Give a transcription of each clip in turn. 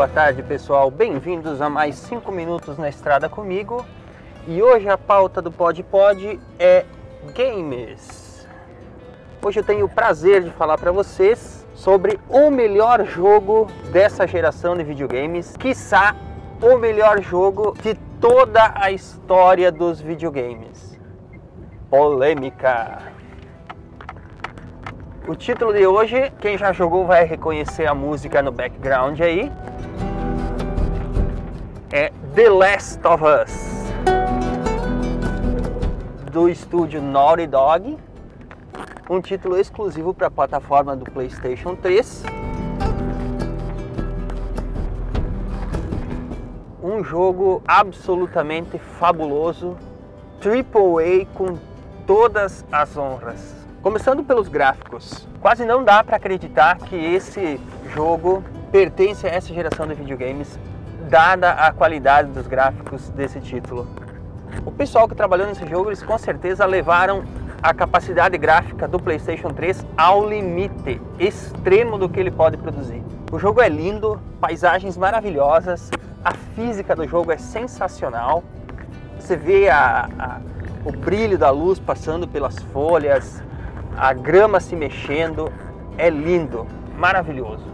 Boa tarde, pessoal. Bem-vindos a mais 5 minutos na estrada comigo. E hoje a pauta do Pod Pod é games. Hoje eu tenho o prazer de falar para vocês sobre o melhor jogo dessa geração de videogames, quiçá o melhor jogo de toda a história dos videogames. Polêmica. O título de hoje, quem já jogou vai reconhecer a música no background aí. É The Last of Us. Do estúdio Naughty Dog. Um título exclusivo para a plataforma do PlayStation 3. Um jogo absolutamente fabuloso, AAA com todas as honras. Começando pelos gráficos, quase não dá para acreditar que esse jogo pertence a essa geração de videogames, dada a qualidade dos gráficos desse título. O pessoal que trabalhou nesse jogo, eles com certeza levaram a capacidade gráfica do PlayStation 3 ao limite extremo do que ele pode produzir. O jogo é lindo, paisagens maravilhosas, a física do jogo é sensacional. Você vê a, a, o brilho da luz passando pelas folhas, a grama se mexendo, é lindo, maravilhoso.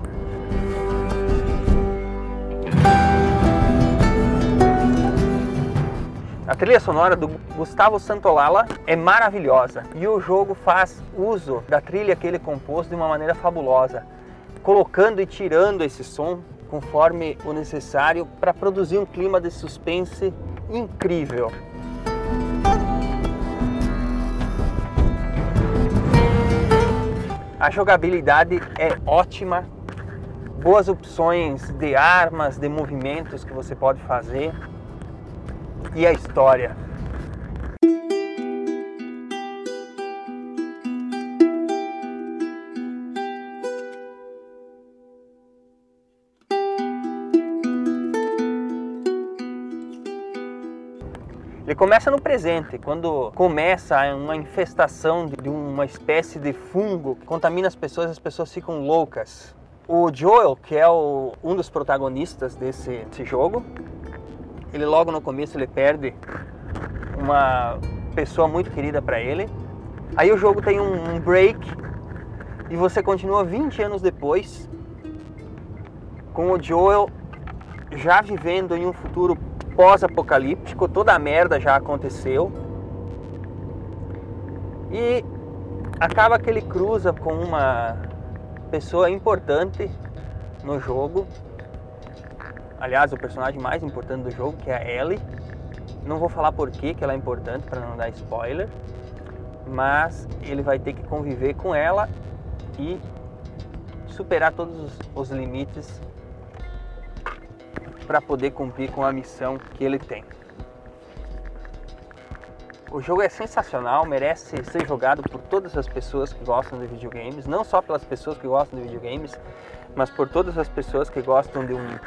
A trilha sonora do Gustavo Santolala é maravilhosa e o jogo faz uso da trilha que ele compôs de uma maneira fabulosa, colocando e tirando esse som conforme o necessário para produzir um clima de suspense incrível. A jogabilidade é ótima, boas opções de armas, de movimentos que você pode fazer e a história. Ele começa no presente, quando começa uma infestação de uma espécie de fungo que contamina as pessoas, as pessoas ficam loucas. O Joel, que é o, um dos protagonistas desse, desse jogo, ele logo no começo ele perde uma pessoa muito querida para ele. Aí o jogo tem um, um break e você continua 20 anos depois com o Joel já vivendo em um futuro pós-apocalíptico, toda a merda já aconteceu. E acaba que ele cruza com uma pessoa importante no jogo. Aliás, o personagem mais importante do jogo, que é a Ellie. Não vou falar por que ela é importante para não dar spoiler, mas ele vai ter que conviver com ela e superar todos os, os limites para poder cumprir com a missão que ele tem. O jogo é sensacional, merece ser jogado por todas as pessoas que gostam de videogames, não só pelas pessoas que gostam de videogames, mas por todas as pessoas que gostam de um,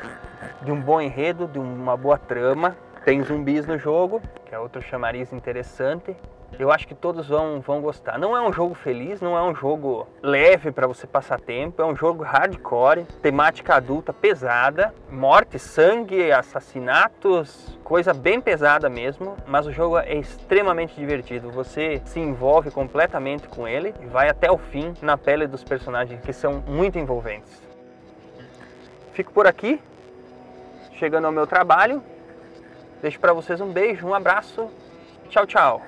de um bom enredo, de uma boa trama. Tem zumbis no jogo, que é outro chamariz interessante. Eu acho que todos vão, vão gostar. Não é um jogo feliz, não é um jogo leve para você passar tempo, é um jogo hardcore, temática adulta pesada, morte, sangue, assassinatos, coisa bem pesada mesmo, mas o jogo é extremamente divertido. Você se envolve completamente com ele e vai até o fim na pele dos personagens que são muito envolventes. Fico por aqui, chegando ao meu trabalho. Deixo para vocês um beijo, um abraço Tchau, tchau.